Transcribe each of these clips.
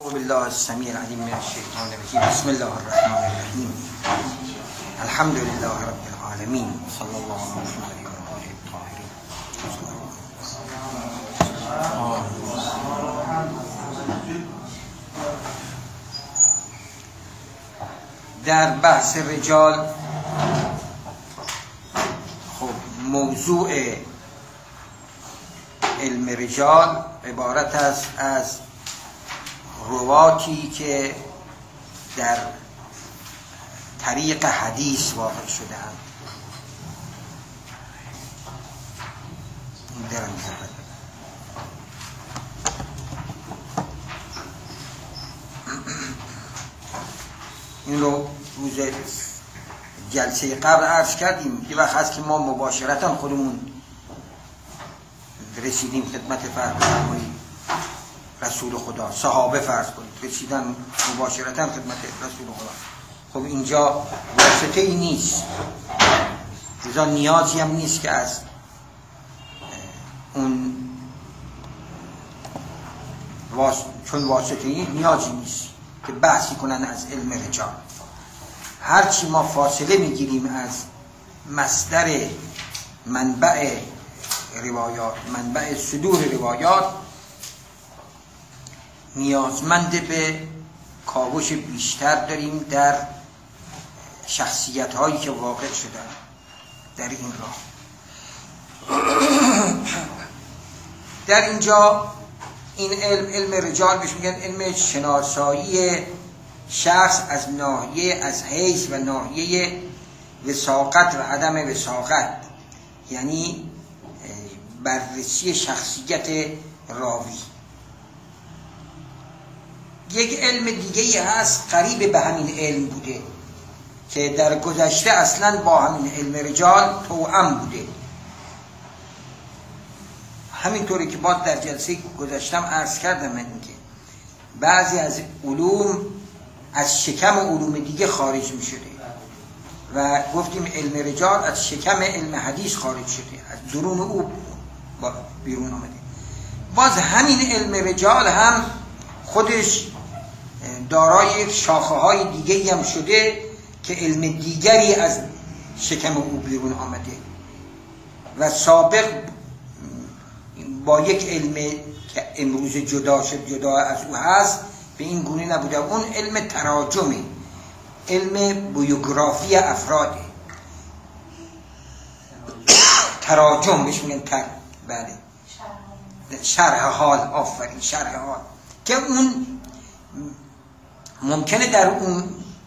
بالله السميع العليم من الشيطان الرجيم. بسم الله الرحمن الرحيم. الحمد لله رب العالمين. صلى الله على محمد وآله الطاهرين. در بحث رجال خب موضوع علم رجال عبارت است از رواتی که در طریق حدیث واقع شدهاند درم زبد این رو روز جلسه قبل عرض کردیم. یه وقت هست که ما مباشرتا خودمون رسیدیم خدمت فرمایی رسول خدا صحابه فرض کنید. رسیدن مباشرتا خدمت رسول خدا. خب اینجا واسطه ای نیست. لذا نیازی هم نیست که از اون واس... چون واسطه ای نیازی نیست که بحثی کنن از علم رجال. هرچی ما فاصله می‌گیریم از مصدر منبع روایات منبع صدور روایات نیازمند به کاوش بیشتر داریم در شخصیت هایی که واقع شدن در این راه. در اینجا این علم علم رجال بهش میگن علم شناسایی شخص از ناحیه از حیث و ناحیه وساقت و عدم وساقت یعنی بررسی شخصیت راوی. یک علم دیگه هست قریب به همین علم بوده که در گذشته اصلا با همین علم رجال توأم بوده. همینطوری که با در جلسه گذشتم عرض کردم من که بعضی از علوم از شکم علوم دیگه خارج می شده و گفتیم علم رجال از شکم علم حدیث خارج شده از درون او بیرون آمده. باز همین علم رجال هم خودش دارای شاخه های دیگه هم شده که علم دیگری از شکم او بیرون آمده. و سابق با یک علم که امروز جدا شد جدا از او هست به این گونه نبوده. اون علم تراجمه علم بیوگرافی افراده. تراجم بهش میگن تر بله. شرح حال آفرین شرح حال. که اون ممکنه در اون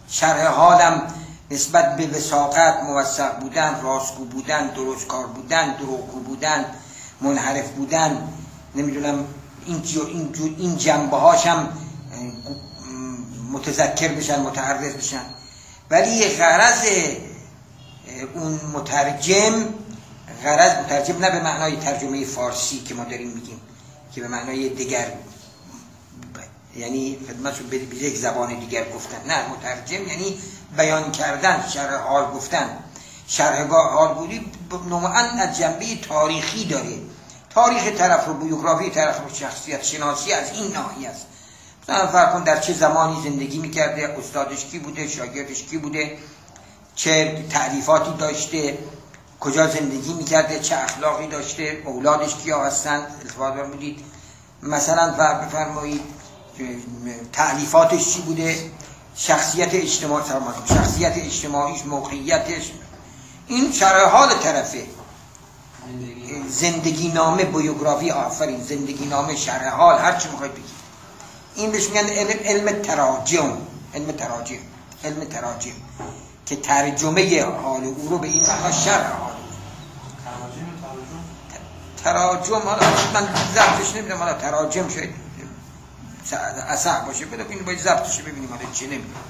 شرح حالم نسبت به وساقت موثق بودن راستگو بودن درست کار بودن دروغگو بودن منحرف بودن نمی‌دونم این این این جنبه هاشم متذکر بشن متعرض بشن. ولی غرض اون مترجم غرض مترجم نه به معنای ترجمه فارسی که ما داریم میگیم که به معنای دیگر یعنی خدمتشون به یک زبان دیگر گفتن. نه مترجم یعنی بیان کردن شرح حال گفتن. شرح حال بودی نوعا از جنبه تاریخی داره. تاریخ طرف رو بیوگرافی طرف رو شخصیت شناسی از این ناحیه است. مثلا فرق کن در چه زمانی زندگی می‌کرده استادش کی بوده شاگردش کی بوده چه تعریفاتی داشته کجا زندگی می‌کرده چه اخلاقی داشته اولادش کیا هستند التفات بودید مثلا فرق بفرمایید. تعلیفاتش چی بوده؟ شخصیت اجتماعی شخصیت اجتماعیش موقعیتش. این شرح حال طرفه. زندگی نامه بیوگرافی آفرین. زندگی نامه شرح حال هر چی می‌خواید بگید این بهش میگن علم علم تراجم. علم تراجم. علم تراجم. که ترجمه حال او رو به این معنا شرح حال. تراجم حالا من ضبطش نمی‌دونم حالا تراجم شد. اصح باشه. بده این باید ضبطش ببینیم. حالا چه نمی‌دونم.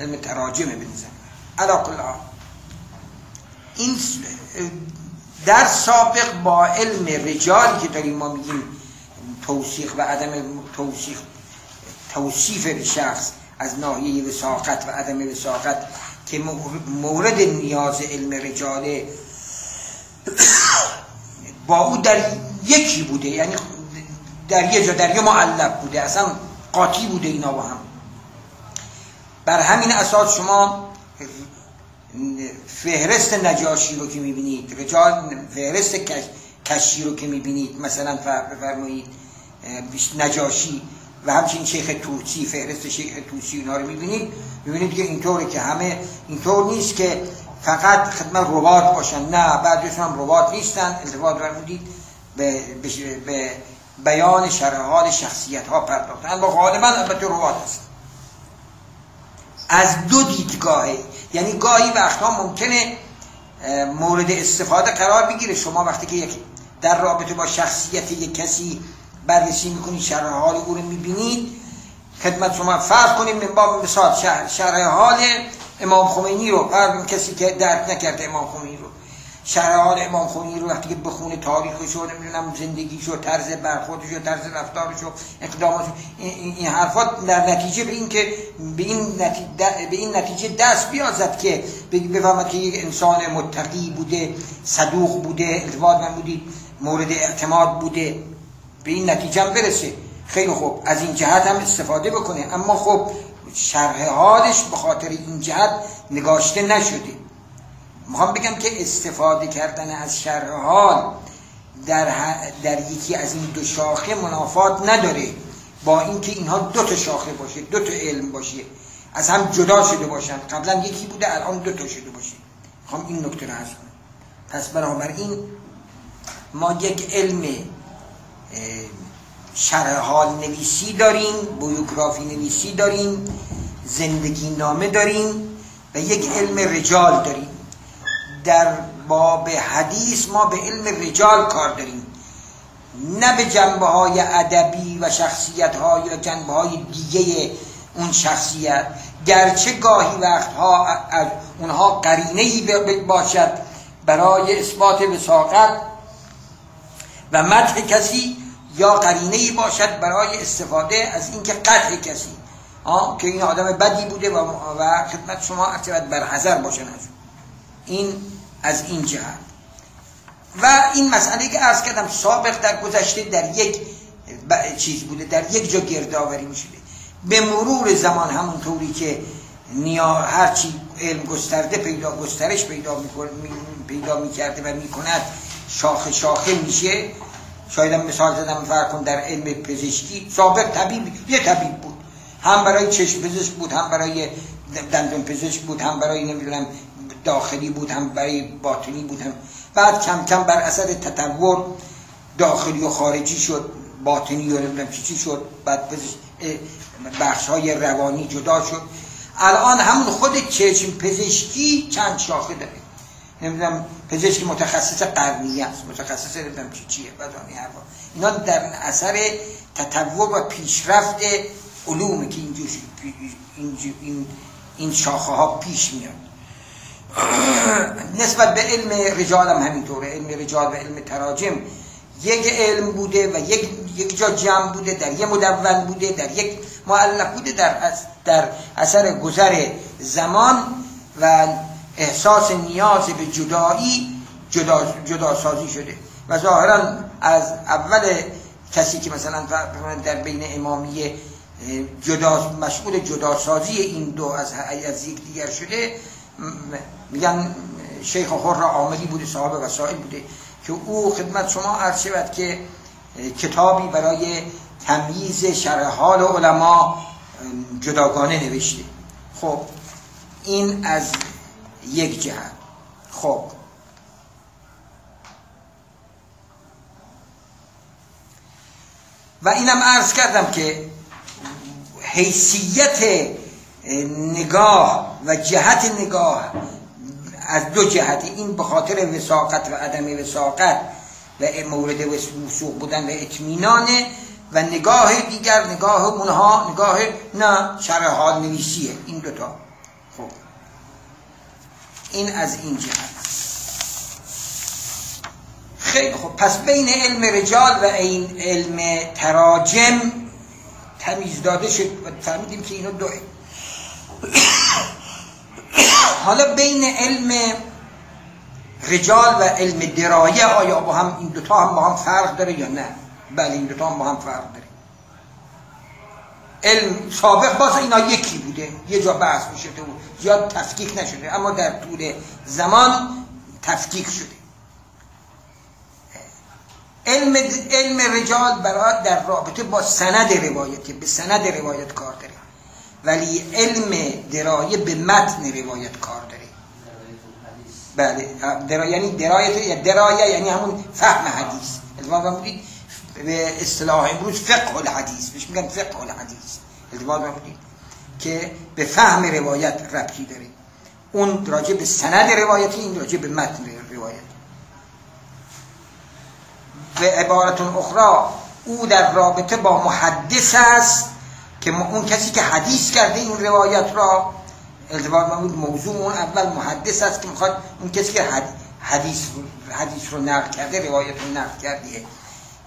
علم تراجمه بنزن علا کل این در سابق با علم رجالی که داریم ما میگیم توصیق و عدم توصیق توصیف شخص از ناحیه وساقت و عدم وساقت که مورد نیاز علم رجاله با او در یکی بوده. یعنی در یه جا در یه معلب بوده اصلا قاطی بوده اینا با هم. بر همین اساس شما فهرست نجاشی رو که می‌بینید رجال فهرست کشی رو که می‌بینید مثلا بفرمایید نجاشی و همچنین شیخ توسی فهرست شیخ توسی اینا رو می‌بینید. می‌بینید که اینطوره که همه اینطور نیست که فقط خدمت ربات باشن نه بعدشون هم ربات نیستن التفات برمودید به, به, بیان شرحال شخصیت ها پرداختن. و غالبا البته ربات هست از دو دیدگاهه یعنی گاهی وقتها ممکنه مورد استفاده قرار بگیره. شما وقتی که یک در رابطه با شخصیت یک کسی بررسی می‌کنید شرح حال او رو می‌بینید خدمت شما فرض کنید من باب مثال شرح حال امام خمینی رو هر کسی که درک نکرده امام خمینی رو. شرایط امام خمینی رو وقتی که بخونه تاریخش رو نمی‌دونم زندگیش و طرز برخوردش و طرز رفتارش و اقداماتش این حرفات در نتیجه به این که به این نتیجه, این نتیجه دست بیازد که بفهمد که یک انسان متقی بوده صدوق بوده التفات من مورد اعتماد بوده به این نتیجه هم برسه. خیلی خوب. از این جهت هم استفاده بکنه. اما خب شرح حالش به خاطر این جهت نگاشته نشده. می‌خوام بگم که استفاده کردن از شرح حال در, در یکی از این دو شاخه منافات نداره. با اینکه اینها دو تا شاخه باشه دو تا علم باشه از هم جدا شده باشن. قبلا یکی بوده الان دو تا شده باشه. می‌خوام این نکته رو کنم. پس بنابراین ما یک علم شرح حال نویسی داریم بیوگرافی نویسی داریم زندگی نامه داریم و یک علم رجال داریم. در باب حدیث ما به علم رجال کار داریم. نه به جنبه های ادبی و شخصیت های یا جنبه های دیگه اون شخصیت. گرچه گاهی وقتها از اونها قرینه ای باشد برای اثبات وساقت و مدح کسی یا قرینه ای باشد برای استفاده از اینکه قطع کسی. آه که این آدم بدی بوده و, و خدمت شما ارتباط بر حذر باشن از. این از این جهت. و این مسئله که ارز کردم سابق در گذشته در یک چیز بوده در یک جا گردآوری می شده به مرور زمان همونطوری که نیا هرچی علم گسترده پیدا گسترش پیدا می پیدا می کرده و می کند شاخه شاخه میشه. شاید مثال زدم فرق کن در علم پزشکی سابق طبیب یه طبیب بود. هم برای چشم پزشک بود هم برای دندون پزشک بود هم برای نمی‌دونم داخلی بود هم برای باطنی بود هم بعد کم کم بر اثر تطور داخلی و خارجی شد باطنی و نمی‌دونم چی شد. بعد بخش های روانی جدا شد. الان همون خود چشم پزشکی چند شاخه داره. نمی‌دونم پزشک متخصص قرنیه است. متخصص نمی‌دونم چی چیه بدانی حرفا. اینا در اثر تطور و پیشرفت علومه که اینجور این, این شاخه ها پیش میاد. نسبت به علم رجال هم همینطوره. علم رجال و علم تراجم. یک علم بوده و یک, یک جا جمع بوده در یک مدون بوده در یک معلق بوده در, در اثر گذر زمان و احساس نیاز به جدایی جدا, جدا سازی شده. و ظاهرا از اول کسی که مثلا در بین امامیه جدا مشغول جداسازی این دو از, از یک دیگر شده میگن شیخ خور عاملی بوده صاحب وسائل بوده که او خدمت شما عرض شود که کتابی برای تمییز شرح حال علما جداگانه نوشته. خب این از یک جهت. خب. و اینم عرض کردم که حیثیت نگاه و جهت نگاه از دو جهت. این به خاطر وساقت و عدم وساقت و مورد وسوق بودن و اطمینان و نگاه دیگر نگاه اونها نگاه نه شرح حال نویسیه. این دوتا. خب. این از این جهت. خیلی خب. پس بین علم رجال و این علم تراجم تمیز داده شد. و فهمیدیم که اینو دو حالا بین علم رجال و علم درایه آیا با هم این دوتا هم با هم فرق داره یا نه؟ بله این دوتا هم با هم فرق داره. علم سابق باز اینا یکی بوده یه جا بحث می‌شده و زیاد تفکیک نشده اما در طول زمان تفکیک شده. علم علم رجال برای در رابطه با سند روایت به سند روایت کار داره. ولی علم درایه به متن روایت کار داره. بله درایه یعنی درایه یا درایه یعنی همون فهم حدیث. التفاظ بودید به اصطلاح امروز فقه الحدیث بهش میگن فقه الحدیث. التفاظ بودید که به فهم روایت ربطی داره. اون راجع به سند روایتی این راجع به متن روایت. به عبارت اخرى او در رابطه با محدث است که اون کسی که حدیث کرده این روایت را التباط بود موضوع اون اول محدث است که می‌خواد اون کسی که حدیث حدیث رو نقل کرده روایت رو نقل کرده.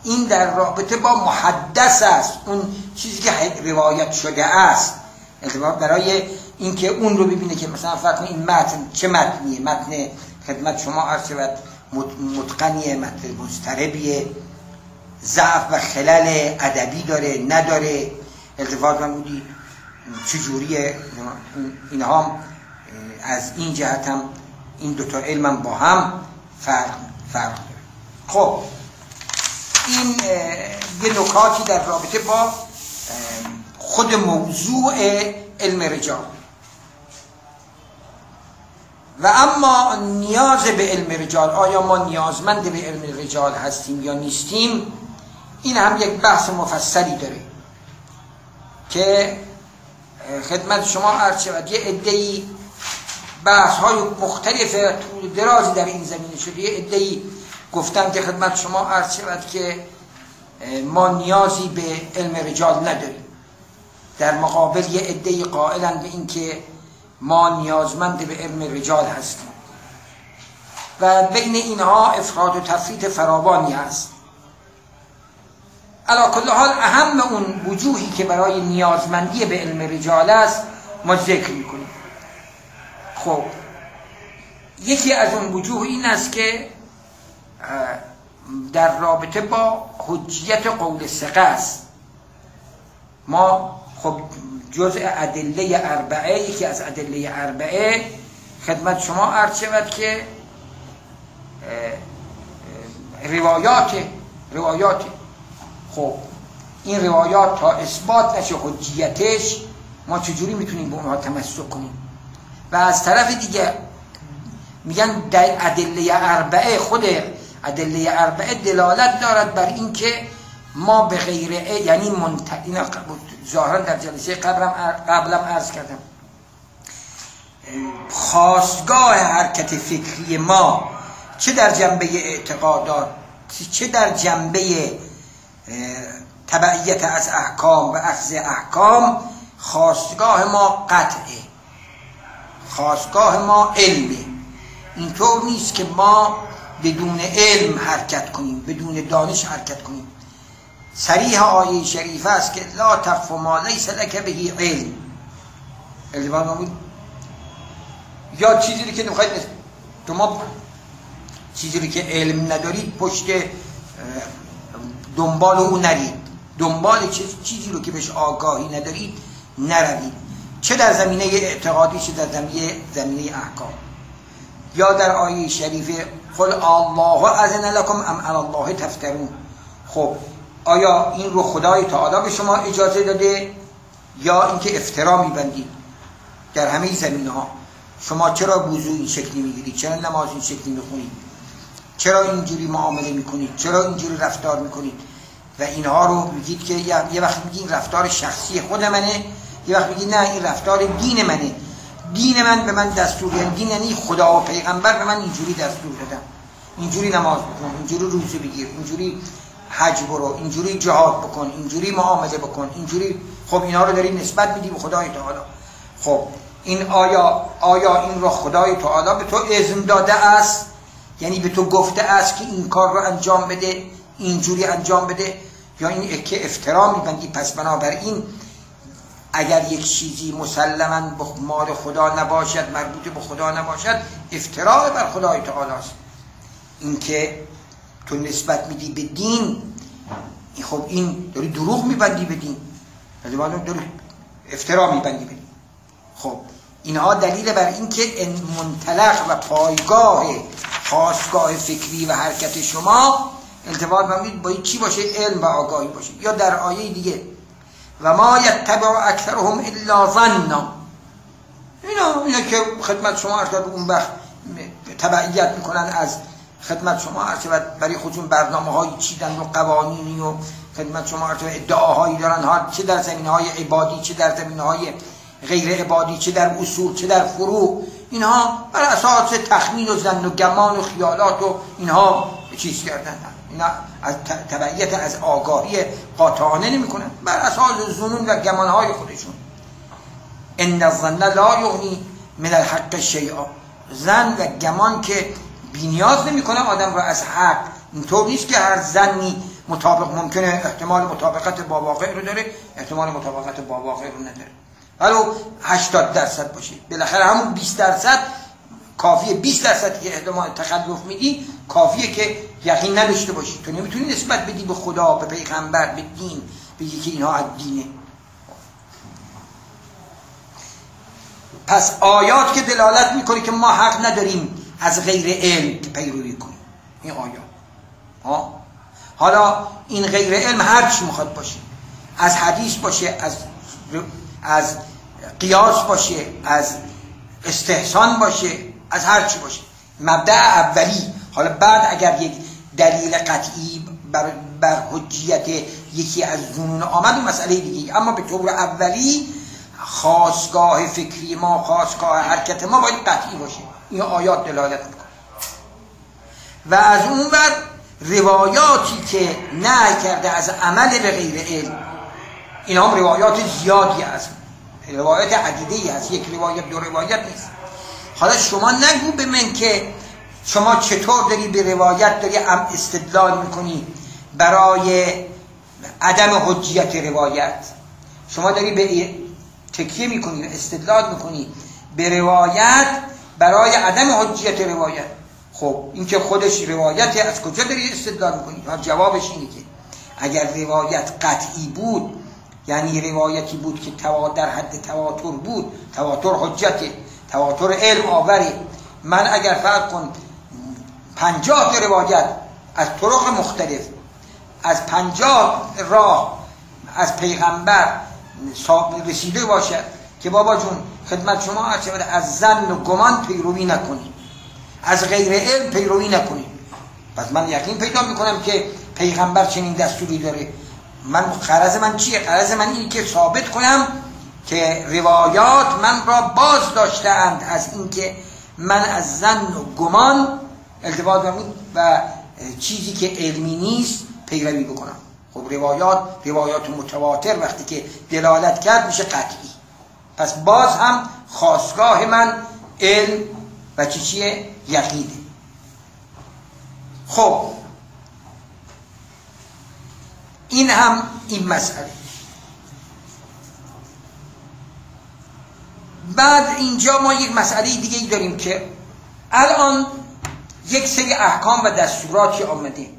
این در رابطه با محدث است. اون چیزی که روایت شده است. التباط برای اینکه اون رو ببینه که مثلا فرض این متن چه متنیه؟ متن خدمت شما عرض شود متقنیه متن مستربیه ضعف و خلل ادبی داره نداره. التفات من بودی چجوریه اینها از این جهت هم این دوتا علم با هم فرق فرق خب این یه نکاتی در رابطه با خود موضوع علم رجال. و اما نیاز به علم رجال آیا ما نیازمند به علم رجال هستیم یا نیستیم؟ این هم یک بحث مفصلی داره. که خدمت شما عرض شود یه ادهی بحث های مختلف طول درازی در این زمینه شده. یه ادهی گفتم که خدمت شما عرض شود که ما نیازی به علم رجال نداریم. در مقابل یه ادهی قائلن به اینکه ما نیازمند به علم رجال هستیم. و بین اینها افراد و تفرید فراوانی هست. علا کل حال اهم اون وجوهی که برای نیازمندی به علم رجال است ما ذکر می‌کنیم. خب یکی از اون وجوه این است که در رابطه با حجیت قول سقه است. ما خب جزء ادله اربعه یکی از ادله اربعه خدمت شما عرض شود که روایات روایات خب این روایات تا اثبات نشه حجیتش ما چجوری می‌تونیم به اونها تمسک کنیم؟ و از طرف دیگه میگن ادله اربعه خود ادله اربعه دلالت دارد بر اینکه ما به غیر یعنی منت... اینا ظاهرا در جلسه قبلم قبلم عرض کردم. خواستگاه حرکت فکری ما چه در جنبه اعتقادات چه در جنبه تبعیت از احکام و اخذ احکام خواستگاه ما قطعه. خواستگاه ما علمه. اینطور نیست که ما بدون علم حرکت کنیم بدون دانش حرکت کنیم. سریح آیه شریفه است که لا تخف ما لیس لک بهی علم. علم یا چیزی که نمی‌خواید شما چیزی که علم ندارید پشت دنبال او نرید. دنبال چیزی رو که بهش آگاهی ندارید نروید. چه در زمینه اعتقادی چه در زمینه زمینه احکام. یا در آیه شریفه قل الله اذن لكم ام الله تفترون. خب آیا این رو خدای تعالی به شما اجازه داده؟ یا اینکه افترا میبندید در همه زمینه ها شما چرا وضو این شکلی می‌گیرید؟ چرا نماز این شکلی می‌خونید؟ چرا اینجوری معامله می‌کنید؟ چرا اینجوری رفتار می‌کنید؟ و اینها رو میگید که یه وقت میگید رفتار شخصی خود منه یه وقت میگید نه این رفتار دین منه. دین من به من دستور یعنی دین یعنی خدا و پیغمبر به من اینجوری دستور دادن. اینجوری نماز بکن اینجوری روزه بگیر اینجوری حج برو اینجوری جهاد بکن اینجوری معامله بکن اینجوری خب اینا رو داری نسبت میدی به خدای تعالی. خب این آیا آیا این رو خدای تعالی به تو اذن داده است؟ یعنی به تو گفته است که این کار رو انجام بده اینجوری انجام بده یا این که افترا میبندی. پس بنابراین اگر یک چیزی مسلما به مال خدا نباشد مربوط به خدا نباشد افتراع بر خدای تعالی است. اینکه تو نسبت میدی به دین خب این داری دروغ میبندی به دین. داره افترا میبندی خب اینها دلیل بر اینکه منطلق و پایگاه خواستگاه فکری و حرکت شما التفات بمید باید چی باشه؟ علم و آگاهی باشه. یا در آیه دیگه. و ما یتبع اکثرهم الا ظنا اینا اینا که خدمت شما عرض اون وقت تبعیت می‌کنن از خدمت شما عرض برای خودشون برنامه های چیدن و قوانینی و خدمت شما عرض ادعاهایی دارن. ها چه در زمین های عبادی چه در زمین های غیر عبادی چه در اصول چه در فروع. اینها بر اساس تخمین و زن و گمان و خیالات و اینها چیز کردن. اینا از تبعیت از آگاهی قاطعانه نمی کنن بر اساس زنون و گمان های خودشون. ان الظن لا یغنی من الحق شیئا زن و گمان که بینیاز نمی‌کنه آدم رو از حق. اینطور نیست که هر زنی مطابق ممکنه احتمال مطابقت با واقع رو داره احتمال مطابقت با واقع رو نداره. ولو 80 درصد باشه. بالاخره همون 20 درصد کافیه. 20 درصد که احتمال تخلف میدی کافیه که یقین نداشته باشی. تو نمی‌تونی نسبت بدی به خدا به پیغمبر به دین. بگی که اینها از دینه. پس آیات که دلالت می‌کنه که ما حق نداریم از غیر علم پیروی کنیم. این آیات. ها؟ حالا این غیر علم هر چی می‌خواد باشه. از حدیث باشه از از قیاس باشه از استحسان باشه از هر چی باشه. مبدع اولی حالا بعد اگر یک دلیل قطعی بر, بر حجیت یکی از زنون آمد و مسئله دیگه اما به طور اولی خواستگاه فکری ما خواستگاه حرکت ما باید قطعی باشه. این آیات دلالت می‌کنه. و از اون بر روایاتی که نه کرده از عمل به غیر علم این هم روایات زیادی هست. روایت عدیده هست یک روایت دو روایت نیست. حالا شما نگو به من که شما چطور داری به روایت داری استدلال می‌کنی برای عدم حجیت روایت. شما داری به تکیه می‌کنی استدلال می‌کنی به روایت برای عدم حجیت روایت. خب این که خودش روایت از کجا داری استدلال می‌کنی؟ جوابش اینه که اگر روایت قطعی بود یعنی روایتی بود که در حد تواتر بود. تواتر حجت تواتر علم آوری من اگر فرق کن پنجاه روایت از طرق مختلف از پنجاه راه از پیغمبر رسیده باشد که بابا جون خدمت شما از زن و گمان پیروی نکنید. از غیر علم پیروی نکنید. پس من یقین پیدا می‌کنم که پیغمبر چنین دستوری داره. من قرض من چیه؟ قرض من اینه که ثابت کنم که روایات من را باز داشتهاند. از اینکه من از زن و گمان التباط و چیزی که علمی نیست پیروی بکنم. خب روایات روایات متواتر وقتی که دلالت کرد میشه قطعی. پس باز هم خواستگاه من علم و چی چیه؟ یقیده خب این هم این مسئله بعد اینجا ما یک مسئله دیگه ای داریم که الان یک سری احکام و دستوراتی آمده.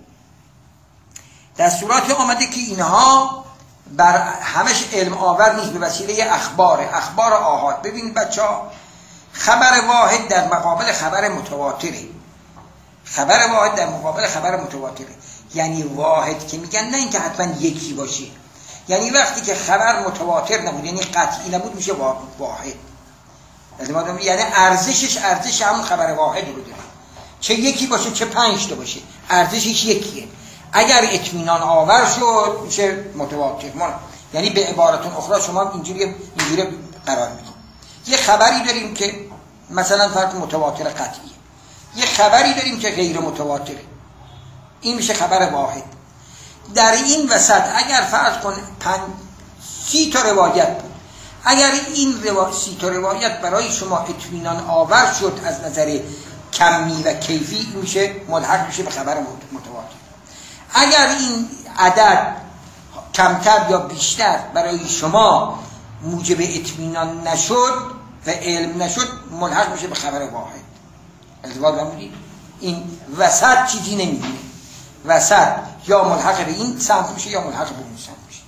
دستوراتی آمده که اینها بر همش علم آور نیست به وسیله اخبار. اخبار آهاد ببینید بچه ها خبر واحد در مقابل خبر متواتره. خبر واحد در مقابل خبر متواتره. یعنی واحد که میگن نه اینکه حتما یکی باشه. یعنی وقتی که خبر متواتر نبود یعنی قطعی نبود میشه واحد. یعنی ارزشش ارزش همون خبر واحد رو داره. چه یکی باشه چه پنج تا باشه ارزشش یکیه. اگر اطمینان آور شد میشه متواتر. ما یعنی به عبارتون اخرى شما اینجوری اینجوری قرار می‌دید. یه خبری داریم که مثلا فرق متواتر قطعیه. یه خبری داریم که غیر متواتره. این میشه خبر واحد. در این وسط اگر فرض کن پن... سی تا روایت بود. اگر این روا... سی تا روایت برای شما اطمینان آور شد از نظر کمی و کیفی میشه ملحق میشه به خبر متواتر. اگر این عدد کمتر یا بیشتر برای شما موجب اطمینان نشد و علم نشد ملحق میشه به خبر واحد. ازدواج این وسط چیزی نمی‌دونه وسط. یا ملحق به این سمت میشه یا ملحق به اون سمت میشه.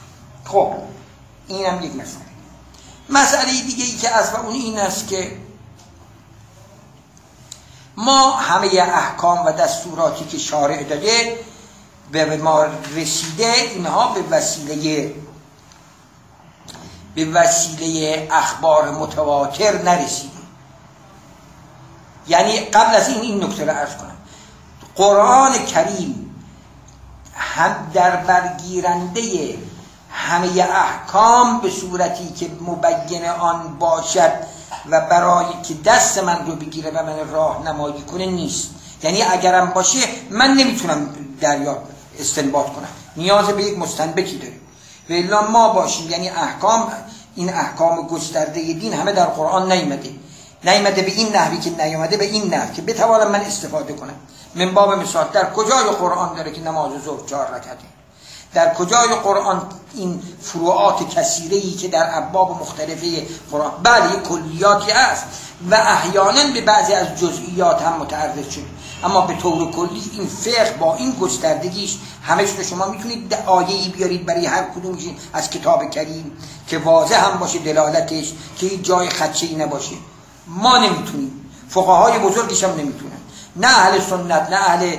خب این هم یک مسئله. مسئله دیگه ای که از و اون این است که ما همه احکام و دستوراتی که شارع داده به ما رسیده اینها به وسیله به وسیله اخبار متواتر نرسیده. یعنی قبل از این این نکته رو ارز کنم. قرآن کریم هم در برگیرنده همه احکام به صورتی که مبین آن باشد و برای که دست من رو بگیره و من راه نمایی کنه نیست. یعنی اگرم باشه من نمی‌تونم دریا استنباط کنم. نیاز به یک مستنبکی داریم. و ما باشیم. یعنی احکام این احکام گسترده دین همه در قرآن نیمده نیمده به این نحوی که نیامده به این نحو که بتوانم من استفاده کنم. من باب مثال. در کجای قرآن داره که نماز ظهر چهار رکعته در کجای قرآن این فروعات کثیره ای که در ابواب مختلفه قرآن؟ بله کلیاتی است و احیانا به بعضی از جزئیات هم متعرض شد اما به طور کلی این فقه با این گستردگیش همه رو شما می‌تونید آیه بیارید برای هر کدومش از کتاب کریم که واضح هم باشه دلالتش که جای خدشه نباشه. ما نمی‌تونیم. فقهای بزرگش هم نمی‌تونن. نه اهل سنت نه اهل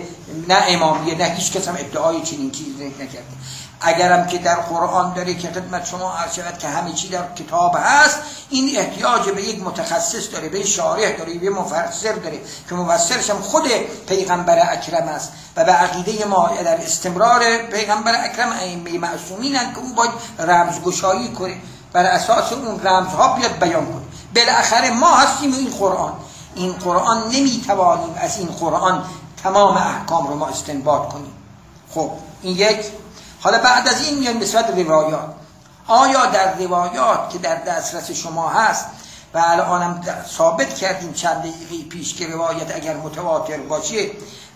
نه امامیه نه هیچ کس هم ادعای چنین چیزی نکرده. اگرم که در قرآن داره که خدمت شما عرض شود که همه چی در کتاب هست این احتیاج به یک متخصص داره به شارح داره به مفسر داره که مفسرش هم خود پیغمبر اکرم است و به عقیده ما در استمرار پیغمبر اکرم ائمه معصومین که او باید رمزگشایی کنه. بر اساس اون رمزها بیاد بیان کنه. بالاخره ما هستیم این قرآن. این قرآن نمی‌توانیم از این قرآن تمام احکام رو ما استنباط کنیم. خب این یک. حالا بعد از این میان نسبت روایات. آیا در روایات که در دسترس شما هست و الانم ثابت کردیم چند دقیقه پیش که روایت اگر متواتر باشه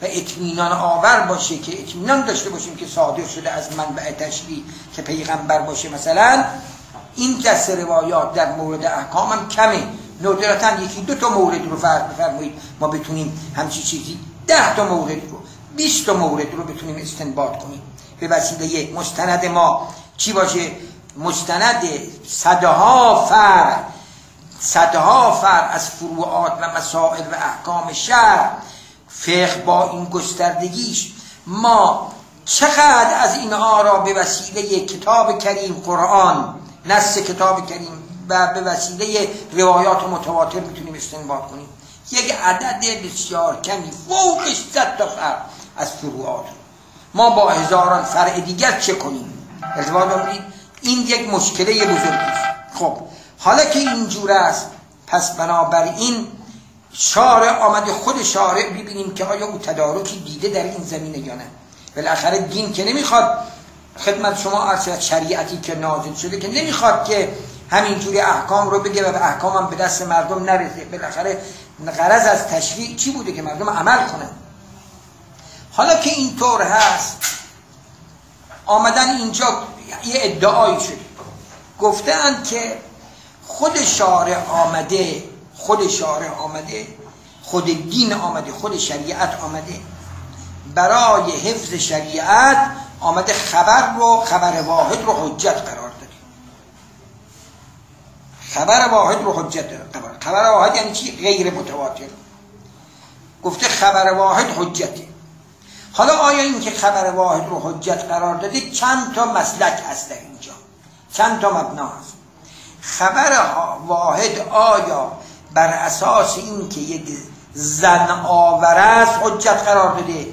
و اطمینان آور باشه که اطمینان داشته باشیم که صادر شده از منبع تشریع که پیغمبر باشه مثلا این دست روایات در مورد احکام هم کمه. ندرتا یکی دو تا مورد رو فرض بفرمایید. ما بتونیم همچی چیزی ده تا مورد رو 20 تا مورد رو بتونیم استنباط کنیم. به وسیله مستند ما چی باشه؟ مستند صدها فر صدها فر از فروعات و مسائل و احکام شهر. فقه با این گستردگیش ما چقدر از این را به وسیله کتاب کریم قرآن نص کتاب کریم و به وسیله روایات متواتر می‌تونیم استنباط کنیم. یک عدد بسیار کمی فوقش صد تا فرع از فروعات ما با هزاران فرع دیگر چه کنیم؟ ارتباط این یک مشکله بزرگی است. خب حالا که اینجور است پس بنابراین شارع آمده خود شارع ببینیم که آیا او تدارکی دیده در این زمینه یا نه. بالاخره دین که نمی‌خواد خدمت شما عرض شریعتی که نازل شده که نمی‌خواد که همینجوری احکام رو بگه و به احکام به دست مردم نرسه. بالاخره غرض از تشریع چی بوده که مردم عمل کنن؟ حالا که اینطور هست آمدن اینجا یه ادعایی شده گفتن که خود شارع آمده خود شارع آمده خود دین آمده خود شریعت آمده. برای حفظ شریعت آمده خبر رو خبر واحد رو حجت قرار خبر واحد رو حجت قرار خبر واحد یعنی چی؟ غیر متواتر. گفته خبر واحد حجته. حالا آیا این که خبر واحد رو حجت قرار داده چند تا مسلک هست در اینجا؟ چند تا مبنا هست؟ خبر واحد آیا بر اساس این که یک زن آور است حجت قرار داده؟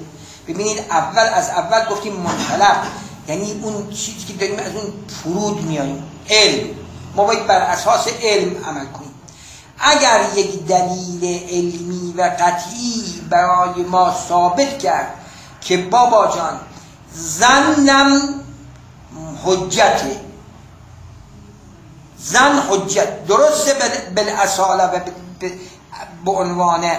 ببینید اول از اول گفتیم منطلق. یعنی اون چیزی که داریم از اون فرود میاییم علم. ما باید بر اساس علم عمل کنیم. اگر یک دلیل علمی و قطعی برای ما ثابت کرد که بابا جان زنم حجته زن حجت درسته بالاصاله و به عنوان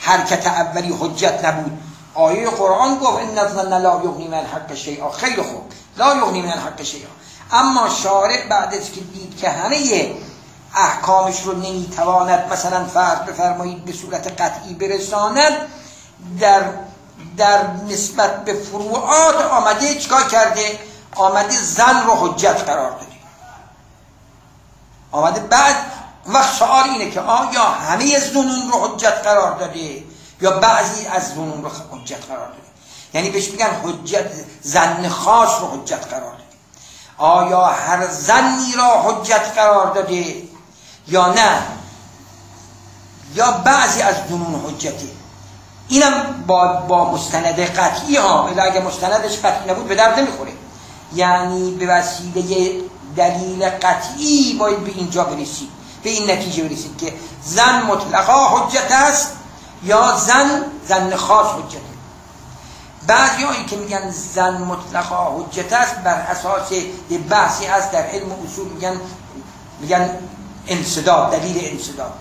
حرکت اولی حجت نبود. آیه قرآن گفت ان الظن لا یغنی من الحق شیئا. خیلی خوب. لا یغنی من الحق شیئا. اما شارع بعد از که دید که همه احکامش رو نمی‌تواند مثلا فرض بفرمایید به صورت قطعی برساند در در نسبت به فروعات آمده چیکار کرده؟ آمده زن رو حجت قرار داده. آمده بعد وقت سوال اینه که آیا همه زنون رو حجت قرار داده یا بعضی از زنون رو حجت قرار داده؟ یعنی بهش میگن حجت زن خاص رو حجت قرار داده. آیا هر زنی را حجت قرار داده یا نه؟ یا بعضی از زنون حجتی؟ اینم با, با مستند قطعی ها اگه مستندش قطعی نبود به درد نمی‌خوره. یعنی به وسیله دلیل قطعی باید به اینجا برسید به این نتیجه برسید که زن مطلقا حجت است یا زن زن خاص حجت بعضی هایی که میگن زن مطلقا حجت است بر اساس یه بحثی هست در علم اصول میگن میگن انصداد دلیل انصداد.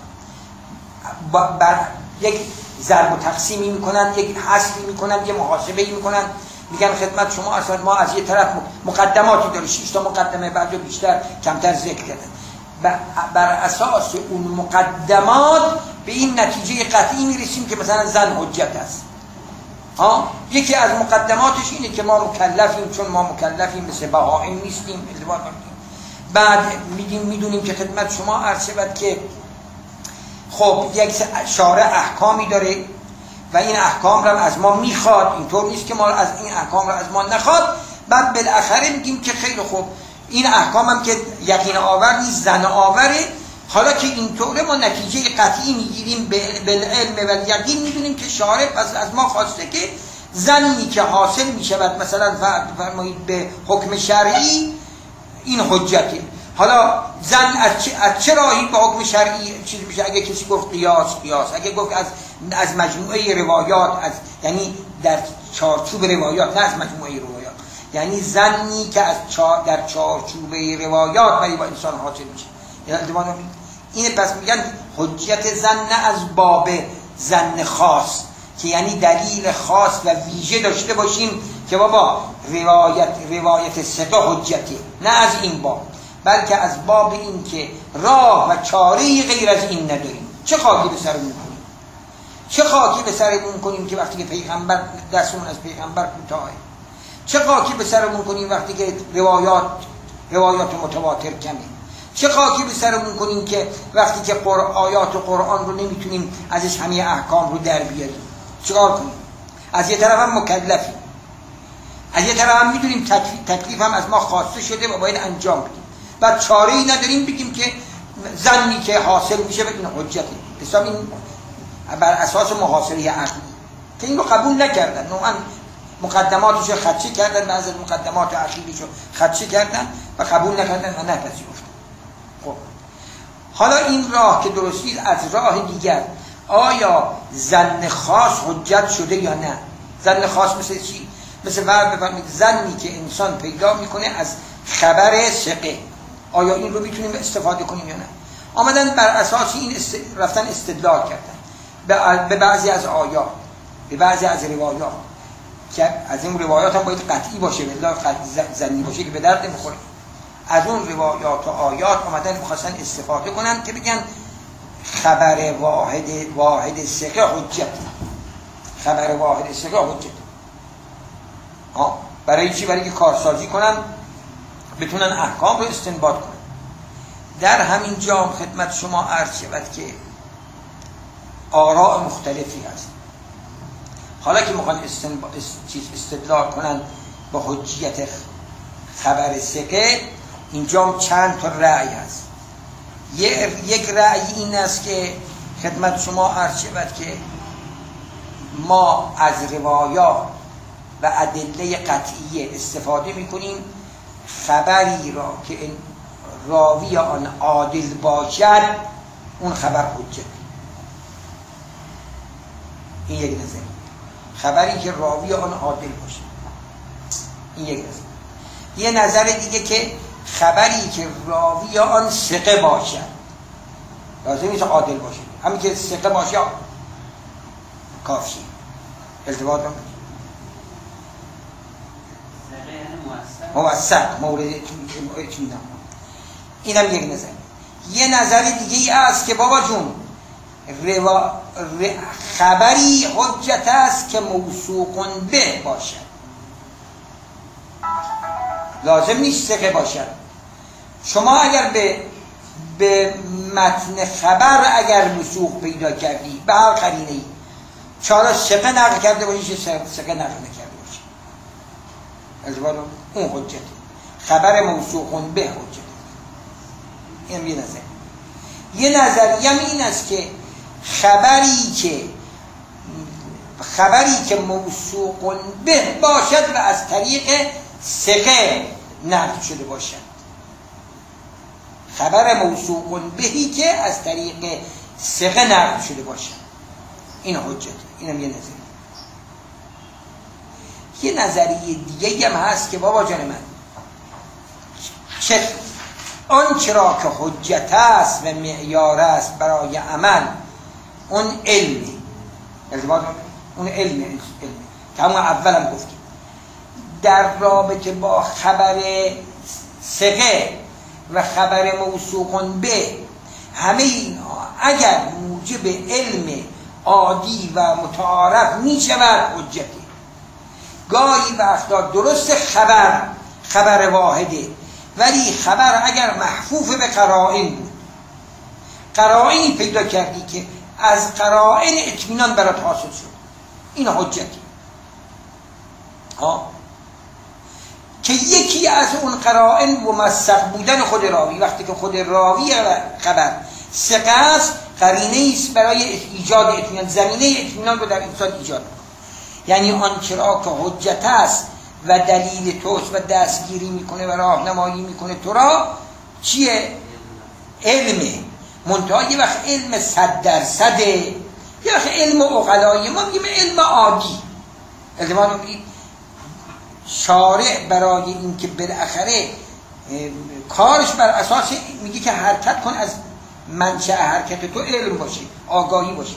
بر یک ضرب و تقسیمی می‌کنن یک حسبی می‌کنن یه محاسبه می‌کنن. میگن خدمت شما اصلا ما از یه طرف مقدماتی داره 6 تا مقدمه بعد بیشتر کمتر ذکر کردن. بر اساس اون مقدمات به این نتیجه قطعی می‌رسیم که مثلا زن حجت است. ها؟ یکی از مقدماتش اینه که ما مکلفیم چون ما مکلفیم مثل بهائم نیستیم بعد میدیم می‌دونیم که خدمت شما عرض که خب یک شارع احکامی داره و این احکام را از ما می‌خواد. اینطور نیست که ما از این احکام را از ما نخواد. بعد بالاخره میگیم که خیلی خوب. این احکام هم که یقین آور نیست زن آوره. حالا که اینطوره ما نتیجه قطعی می‌گیریم بالعلم و یقین می‌دونیم که شارع پس از ما خواسته که زنی که حاصل می‌شود مثلا فرمایید به حکم شرعی این حجته. حالا زن از چه, از چه راهی به حکم شرعی چیز میشه؟ اگه کسی گفت قیاس قیاس. اگه گفت از از مجموعه روایات از یعنی در چارچوب روایات نه از مجموعه روایات. یعنی زنی که از چار در چارچوب روایات برای با انسان حاصل میشه. یعنی این پس میگن حجیت زن نه از باب زن خاص که یعنی دلیل خاص و ویژه داشته باشیم که بابا روایت روایت ستا حجتی نه از این باب بلکه از باب این که راه و چاره غیر از این نداریم. چه خاکی به سرمون کنیم؟ چه خاکی به سرمون کنیم که وقتی که پیغمبر دستمون از پیغمبر کوتاه چه خاکی به سرمون کنیم وقتی که روایات روایات متواتر کمه؟ چه خاکی به سرمون کنیم که وقتی که آیات و قرآن رو نمی‌تونیم ازش همه احکام رو در بیاریم. چیکار کنیم؟ از یه طرف هم مکلفیم. از یه طرف هم می‌دونیم تکلیف, تکلیف هم از ما خواسته شده و باید انجام بدیم. و چاره ای نداریم بگیم که زنی که حاصل میشه به این حجته حساب این بر اساس محاصره عقلی که این رو قبول نکردن. نوعا مقدماتش خدشه کردن بعض مقدمات عقیدش رو خدشه کردن و قبول نکردن و نپذیرفتن. حالا این راه که درستید از راه دیگر آیا زن خاص حجت شده یا نه؟ زن خاص مثل چی؟ مثل ورد بفرمید زنی که انسان پیدا می‌کنه از خبر سقه آیا این رو می‌تونیم استفاده کنیم یا نه؟ آمدن بر اساس این است... رفتن استدلال کردن. به بعضی از آیات به بعضی از روایات. که از این روایات هم باید قطعی باشه بلا زنی باشه که به درد می‌خوره از اون روایات و آیات آمدن می‌خواستن استفاده کنن که بگن خبر واحد واحد سقه حجت. خبر واحد سقه حجت. برای چی؟ برای که کارسازی کنن بتونن احکام رو استنباط کنن. در همین جام خدمت شما عرض شود که آراء مختلفی هست. حالا که می‌خوان استدلال کنن با حجیت خبر سقه اینجا چند تا رأی هست. یک رأی این است که خدمت شما عرض شود که ما از روایات و ادله قطعیه استفاده می‌کنیم. خبری را که راوی آن عادل باشد اون خبر حجت. این یک نظر. خبری که راوی آن عادل باشد. این یک نظر. یه نظر دیگه که خبری که راوی آن سقه باشد. لازم نیست عادل باشه. همین که سقه باشه کافی. التباط موثق. مورد اطمینان. اینم یک نظر. یه نظر دیگه ای است که بابا جون روا... خبری حجت است که موسوقون به باشد. لازم نیست سقه باشد. شما اگر به به متن خبر اگر وسوق پیدا کردی به هر قرینه ای چارا سقه نقل کرده باشی چه سقه نقل نکرده باشی. از اون حجت. خبر موسوقون به حجت. این یه نظر. یه نظریه این است که خبری که خبری که موسوق به باشد و از طریق سقه نقل شده باشد. خبر موسوق بهی که از طریق سقه نقل شده باشد این حجت اینم یه نظریه. یه نظریه دیگه هم هست که بابا جان من. چه؟ آنچه را که حجت است و معیار است برای عمل اون علمی اون علم علم. که همون اولم گفتیم در رابطه با خبر سقه و خبر موسوقون به همه اینها اگر موجب علم عادی و متعارف می شود حجتی گاهی وقتا درست خبر خبر واحده ولی خبر اگر محفوف به قرائن بود. قرائنی پیدا کردی که از قرائن اطمینان برات حاصل شد. این حجتی ها؟ که یکی از اون قرائن ممسق بودن خود راوی وقتی که خود راوی خبر سقه است قرینه است برای ایجاد اطمینان زمینه اطمینان رو در انسان ایجاد یعنی آنچه را که حجت است و دلیل توست و دستگیری می‌کنه و راهنمایی می‌کنه تو را چیه؟ علمه منتها یه وقت علم صد درصده. یه وقت علم اقلایی ما میگیم علم عادی. علم شارع برای اینکه بالاخره کارش بر اساس میگه که حرکت کن از منشأ حرکت تو علم باشه آگاهی باشه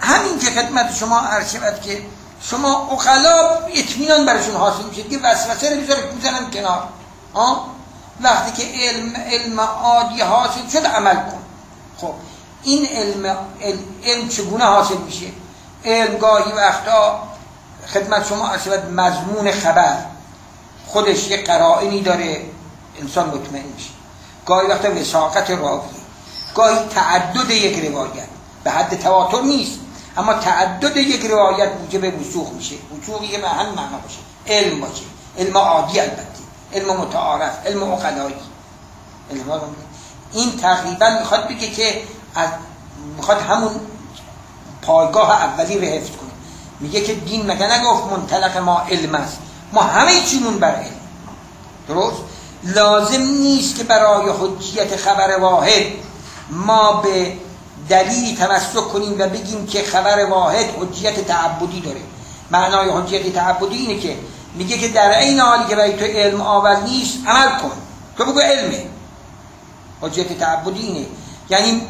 همین که خدمت شما عرض که شما اقلا اطمینان برشون حاصل میشه دیگه وسوسه رو می‌زنن کنار. ها وقتی که علم علم عادی حاصل شد عمل کن. خب این علم علم چگونه حاصل میشه؟ علم گاهی وقتا خدمت شما اصلا مضمون خبر. خودش یه قرائنی داره انسان مطمئن میشه. گاهی وقتا وساقت راوی. گاهی تعدد یک روایت. به حد تواتر نیست. اما تعدد یک روایت موجب وسوخ میشه. وسوخی که هم معنا باشه. علم باشه. علم عادی البته. علم متعارف علم اقلایی این تقریبا می‌خواد بگه که از می‌خواد همون پایگاه اولی رو حفظ کنه. میگه که دین مگه نگفت منطلق ما علم است؟ ما همه چیمون بر علم. درست؟ لازم نیست که برای حجیت خبر واحد ما به دلیلی تمسک کنیم و بگیم که خبر واحد حجیت تعبدی داره. معنای حجیت تعبدی اینه که میگه که در این حالی که برای تو علم آور نیست عمل کن. تو بگو علمه. حجیت تعبدی اینه. یعنی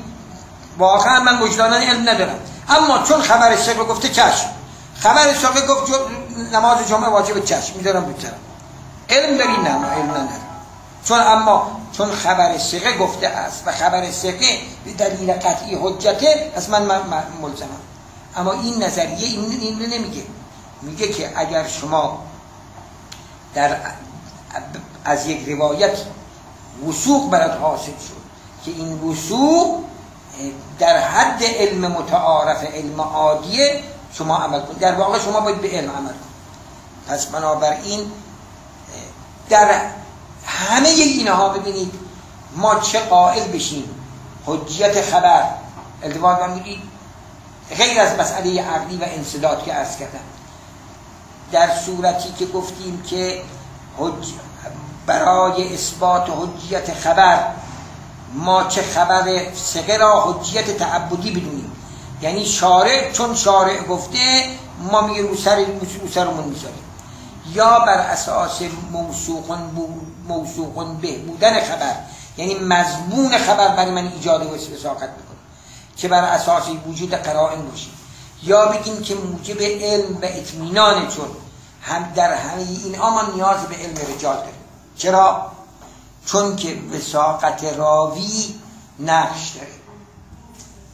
واقعا من وجدانا علم ندارم. اما چون خبر سقه گفته چشم خبر سقه گفت نماز جمعه واجب چشم می‌ذارم رو علم داری نه علم ندارم چون اما چون خبر سقه گفته است و خبر سقه به دلیل قطعی حجته پس من ملزمم. اما این نظریه این, این نمیگه. میگه که اگر شما در از یک روایت وسوق برات حاصل شد که این وسوق در حد علم متعارف علم عادیه شما عمل کنید در واقع شما باید به علم عمل کنید پس بنابراین در همه اینها ببینید ما چه قائل بشیم. حجیت خبر التباط من میگید غیر از مسئله عقلی و انصداد که ارز کردم. در صورتی که گفتیم که حج برای اثبات حجیت خبر ما چه خبر سقه را حجیت تعبدی بدونیم. یعنی شارع چون شارع گفته ما میگه رو سر رو سرمون می‌ذاریم. یا بر اساس موسوقون, موسوقون به بودن خبر یعنی مضمون خبر برای من ایجاد و وساقت بکنه که بر اساس وجود قرائن باشه یا بگیم که موجب علم و اطمینان چون هم در همه این ما نیاز به علم رجال داریم. چرا؟ چون که وساقت راوی نقش داره.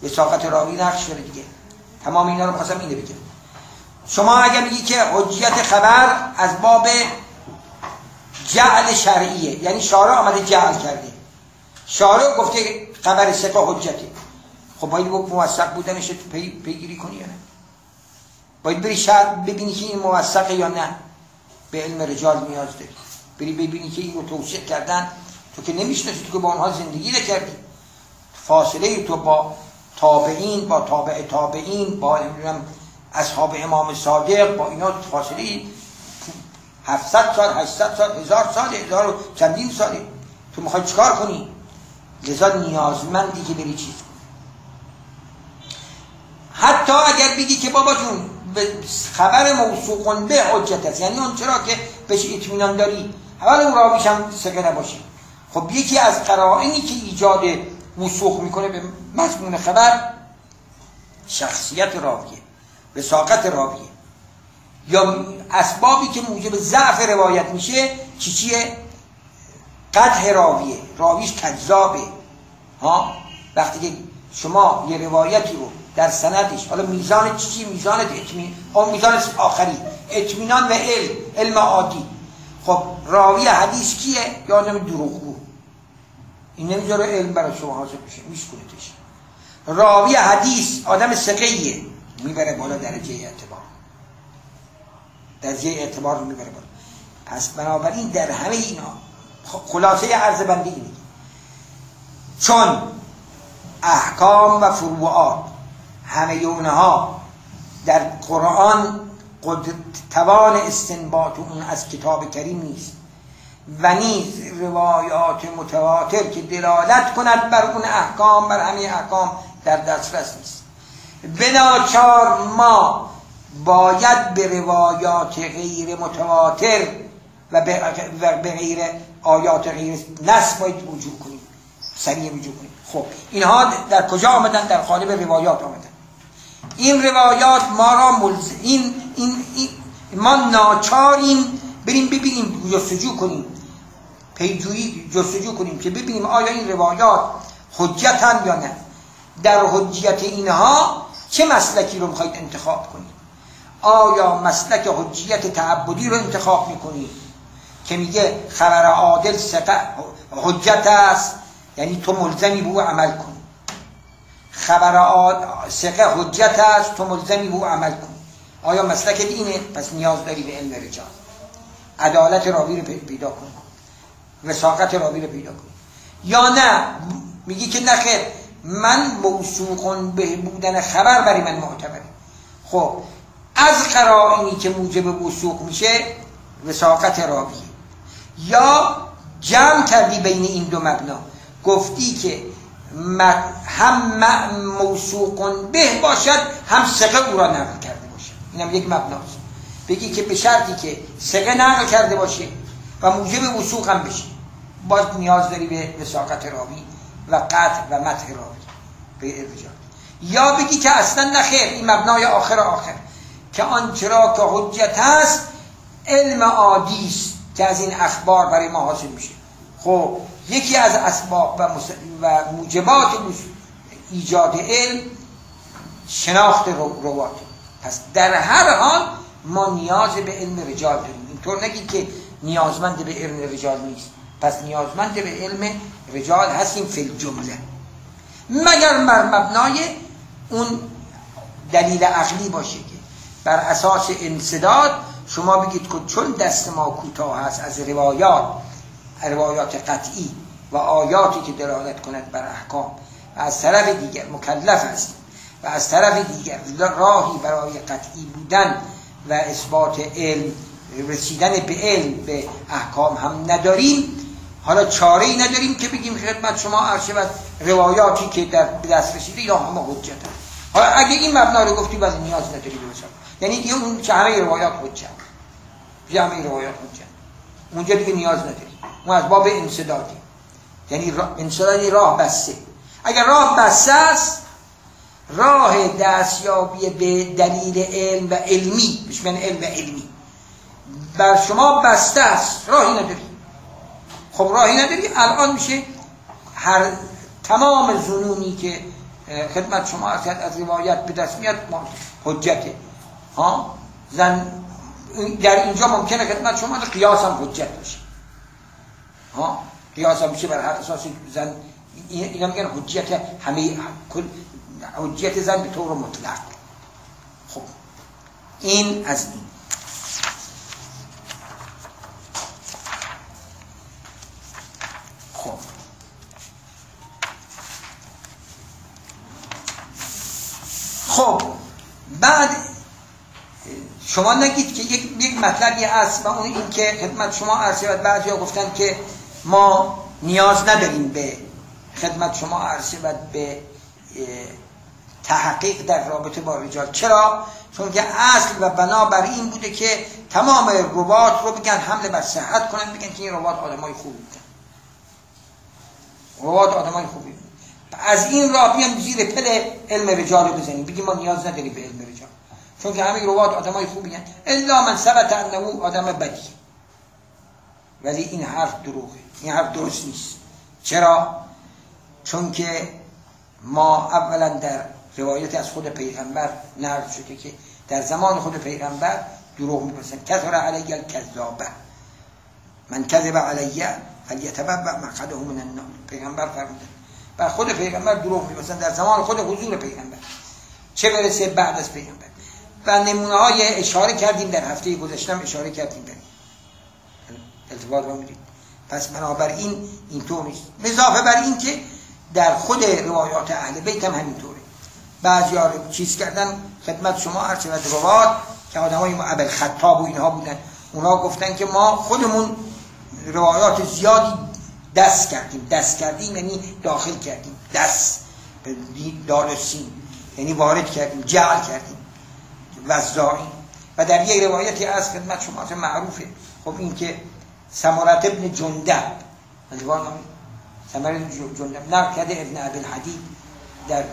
وساقت راوی نقش داره دیگه. تمام اینا رو خواستم اینه بگم. شما اگر میگی که حجیت خبر از باب جعل شرعیه یعنی شارع آمده جعل کرده. شارع گفته خبر سقا حجته. خب باید موثق بودنش پی، پیگیری کنی یا نه؟ باید بری شهر ببینی که این موثقه یا نه. به علم رجال نیاز داری. بری ببینی که این رو توصیق کردن. تو که نمی‌شناسی تو که با آنها زندگی نکردی. فاصله تو با تابعین با تابع تابعین با اصحاب امام صادق با اینا فاصله 700 سال 800 سال هزار سال هزار چندین ساله تو می‌خوای چیکار کنی؟ لذا نیازمندی که بری چیز حتی اگر بگی که بابا جون خبر موثوق به حجت است. یعنی اون چرا که بهش اطمینان داری؟ اول اون راویش هم سگه نباشه. خب یکی از قرائنی که ایجاد وسوق می‌کنه به مضمون خبر شخصیت راویه وساقت راویه. یا اسبابی که موجب ضعف روایت میشه چی چیه؟ قطع راویه. راویش کذابه ها؟ وقتی که شما یه روایتی رو در سندش حالا میزان چی چی؟ میزان اطمینان. اون میزان آخری. اطمینان و علم علم عادی. خب راوی حدیث کیه؟ یا آدم دروغگو. این نمی‌ذاره علم برای شما حاصل بشه میشکنتش راوی حدیث آدم سقیه می‌بره بالا درجه اعتبار. درجه اعتبار رو می‌بره بالا. پس بنابراین در همه اینا خلاصه عرض بندی اینه. چون احکام و فروعات همه اونها در قرآن توان استنباط اون از کتاب کریم نیست. و نیز روایات متواتر که دلالت کند بر اون احکام بر همه احکام در دسترس نیست. بناچار ما باید به روایات غیر متواتر و به غیر آیات غیر نص باید کنیم سریع وجود کنیم. خب اینها در کجا آمدن؟ در قالب روایات آمدن. این روایات ما را ملز... این, این, این ما ناچاریم بریم ببینیم جستجو کنیم. پیجویی جستجو کنیم که ببینیم آیا این روایات حجتن یا نه. در حجیت اینها چه مسلکی رو می‌خواید انتخاب کنید؟ آیا مسلک حجیت تعبدی رو انتخاب می‌کنید؟ که میگه خبر عادل حجت است یعنی تو ملزمی به عمل کن. خبر سقه حجت است تو ملزمی به عمل کن. آیا مسلک اینه؟ پس نیاز داری به علم رجال. عدالت راوی رو پیدا کن. وساقت راوی رو پیدا کن. یا نه میگی که نخیر من موسوق به بودن خبر برای من معتبره. خب از قرائنی که موجب وسوق میشه وساقت راوی. یا جمع کردی بین این دو مبنا. گفتی که هم موسوق به باشد هم سقه او را نقل کرده باشه اینم یک مبناست. بگی که به شرطی که سقه نقل کرده باشه و موجب وسوق هم بشه باز نیاز داری به وساقت راوی و قطع و متح راوی. به ارجاع. یا بگی که اصلا نخیر این مبنای آخر آخر. که آنچه را که حجت هست علم عادی است که از این اخبار برای ما حاصل میشه. خب یکی از اسباب و, و موجبات ایجاد علم شناخت روات پس در هر حال ما نیاز به علم رجال داریم. اینطور نگید که نیازمند به علم رجال نیست. پس نیازمند به علم رجال هستیم فی الجمله. مگر بر مبنای اون دلیل عقلی باشه که بر اساس انصداد شما بگید که چون دست ما کوتاه هست از روایات روایات قطعی و آیاتی که دلالت کند بر احکام و از طرف دیگر مکلف است و از طرف دیگر راهی برای قطعی بودن و اثبات علم رسیدن به علم به احکام هم نداریم. حالا چاره ای نداریم که بگیم خدمت شما و روایاتی که در دست رسیده یا همه حجت حالا اگه این مبنا رو گفتی باز نیاز نداری به یعنی دیگه اون که همه روایات حجت همه روایات حجت اونجا دیگه نیاز نداری. اون از باب انصدادی یعنی انصدادی راه بسته. اگر راه بسته است راه دستیابی به دلیل علم و علمی من علم و علمی. بر شما بسته است راهی نداری. خب راهی نداری الان میشه هر تمام زنونی که خدمت شما از روایت به دست میاد حجته ها؟ زن در اینجا ممکنه خدمت شما قیاس هم حجت باشه. ها؟ قیاس هم میشه بر هر اساس زن اینا میگن حجیت همه حجیت زن به طور مطلق. خب این از این. خب. خب بعد شما نگید که یک, یک مطلبی هست و اون این که خدمت شما عرض شود. بعضی گفتن که ما نیاز نداریم به خدمت شما عرض شود به تحقیق در رابطه با رجال. چرا؟ چون که اصل و بنا بر این بوده که تمام روبات رو بگن حمله بر صحت کنن بگن که این ربات آدمای خوبی بودن ربات آدمای خوبی بودن از این راه بیان زیر پل علم رجال بزنیم. بگیم ما نیاز نداریم به علم رجال. چون که همه روات آدمای خوبی هستند الا من ثبت انه آدم بدی. ولی این حرف دروغه. این حرف درست نیست. چرا؟ چون که ما اولا در روایت از خود پیغمبر نقل شده که در زمان خود پیغمبر دروغ می‌گفتن کثر علی الکذابه من کذب علی فلیتبع مقعده من النار. پیغمبر فرمودن و خود پیغمبر دروغ می‌گفتن در زمان خود حضور پیغمبر. چه برسه بعد از پیغمبر؟ و نمونه های اشاره کردیم در هفته گذشتم اشاره کردیم بریم. التفات رو می‌دید. پس بنابراین اینطور نیست. اضافه بر این که در خود روایات اهل بیت هم همینطوره بعضی ها چیز کردن خدمت شما هرچه و روات که آدم های عبل خطاب و اینها بودن. اونا گفتن که ما خودمون روایات زیادی دست کردیم. دست کردیم یعنی داخل کردیم. دست دال یعنی وارد کردیم جعل کردیم. وزاعی. و در یک روایتی از خدمت شما معروفه. خب این که سمارت ابن جندب. سمارت جندب. نقل کرده ابن عبد در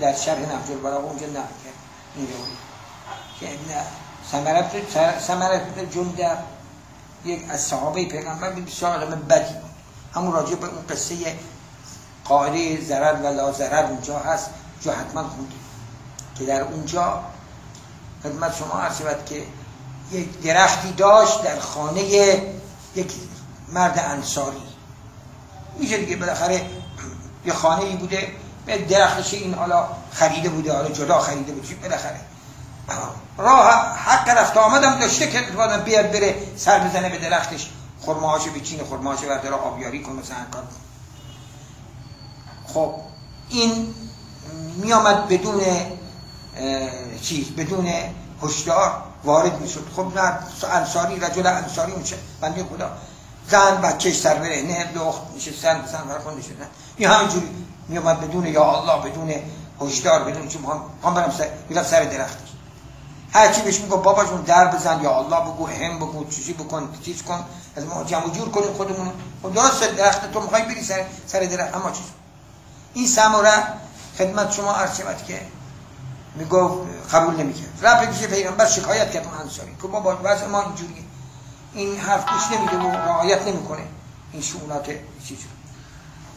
در شرح نهج البلاغه اونجا نقل کرد این روایت که ابن سمارت ابن جندب یک از صحابه پیغمبر بسیار آدم بدی بود. همون راجع به اون قصه قاعده ضرر و لا اونجا هست. جو حتما خونده که در اونجا خدمت شما عرض که یک درختی داشت در خانه یک مرد انصاری. میشه دیگه بالاخره یه خانه ای بوده. درختش این حالا خریده بوده حالا جدا خریده بوده بالاخره؟ راه حق رفت آمدم داشته که بیاد بره سر بزنه به درختش خرماهاش بچینه خرماهاش برداره آبیاری کنه مثلا کار خب این میامد بدون چیز بدون هشدار وارد می‌شد. خب نه انصاری رجل انصاری میشه. بنده خدا. زن بچهش سر بره نه دخت نشستن مثلا فرخونده شدن این همینجوری. میامد بدون یا الله بدون هشدار بدون چون هم برم سر, سر درختش هر چی بهش میگه باباشون در بزن یا الله بگو هم بگو چیزی بکن چیز کن از ما جمع جور کنیم خودمون. خب درست درخت تو می‌خوای بری سر سر درخت اما چیز؟ این سموره خدمت شما عرض که می‌گفت قبول نمی‌کرد. رفت پیش پیغمبر شکایت کرد اون انصاری. که ما با وضع ما اینجوریه. این حرف گوش نمیده و رعایت نمی‌کنه. این شؤونات چیز.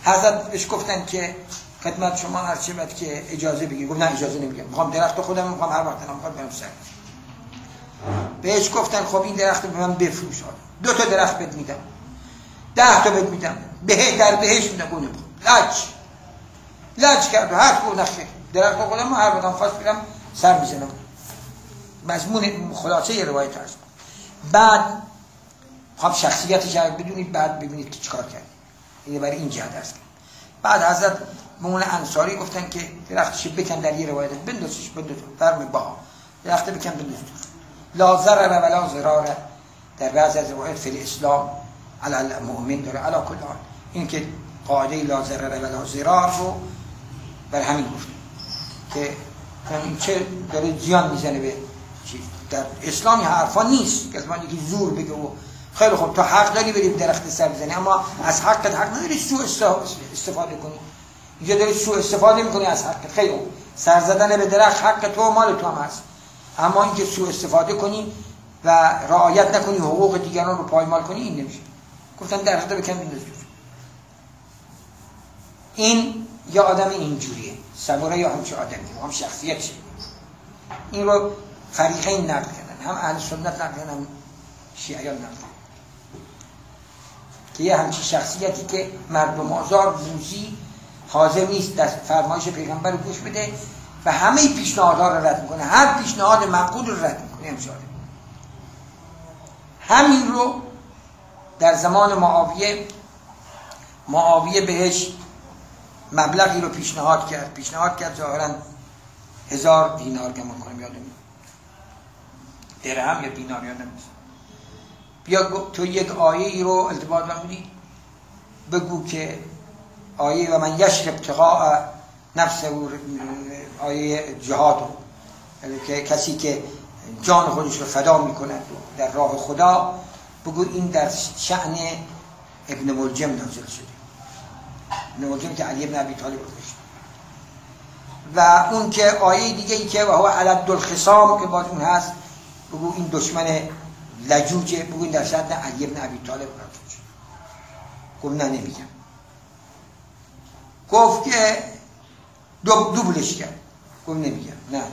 حضرت بهش گفتن که خدمت شما هر چه که اجازه بگیر گفت نه اجازه نمیگم. می‌خوام درخت خودم می‌خوام هر وقت می‌خوام برم سر. بهش گفتن خب این درخت به من بفروش دو تا درخت بهت میدم. ده تا بهت میدم. به در بهش میدم. گونه لج. لج کرد هر گفت نخیر درخت خودم هر وقت فاس بیرم سر می‌زنم. مضمون خلاصه روایت هست. بعد خب شخصیتش بدونید بعد ببینید که چیکار کرد. این برای این جهت است. بعد حضرت مون انصاری گفتن که درختش بکن در یه روایت بندازش بنداز فرم با. درخت بکن بنداز لا ضرر ولا ضرار در بعض از روایت فی اسلام علی المؤمن داره. علی کل حال. این که قاعده لا ضرر ولا ضرار رو بر همین گفت. که این چه داره زیان می‌زنه به چیز. در اسلامی حرفا نیست. که از یکی زور بگه و خیلی خوب. تو حق داری بریم درخت سر بزنی. اما از حقت حق نداری سو استفاده کنی. اینجا داری سو استفاده می‌کنی از حقت. خیلی خوب. سر زدن به درخت حق تو مال تو هم هست. اما اینکه سو استفاده کنی و رعایت نکنی حقوق دیگران رو پایمال کنی این نمیشه. گفتن درخت بکن بنداز این یا آدم اینجوریه. صبوره یا همچه آدمی؟ هم شخصیت شد این رو فریقین نقل کردن. هم اهل سنت نقل کردن هم شیعیان نقل که یه همچی شخصیتی که مردم آزار بوزی حاضر نیست در فرمایش پیغمبر رو گوش بده و همه پیشنهادها رو رد می‌کنه. هر پیشنهاد معقول رو رد می‌کنه امشاره همین رو در زمان معاویه معاویه بهش مبلغی رو پیشنهاد کرد. پیشنهاد کرد ظاهرا هزار دینار گمان کنم یادم درهم یا دینار یادم نیست. بیا تو یک آیه ای رو التباط بودی بگو که آیه و من یشک ابتقاء نفس او آیه جهاد یعنی که کسی که جان خودش رو فدا می‌کنه در راه خدا بگو این در شعن ابن ملجم نازل شده. ابن ملجم که علی ابن ابی طالب رو و اون که آیه دیگه ای که و هو علد الخصام که باز اون هست بگو این دشمن لجوجه بگو این در شدن علی ابن ابی طالب شد گفت نه نمیگم. گفت که دو دوبلش کرد. گفت نمیگم. نه.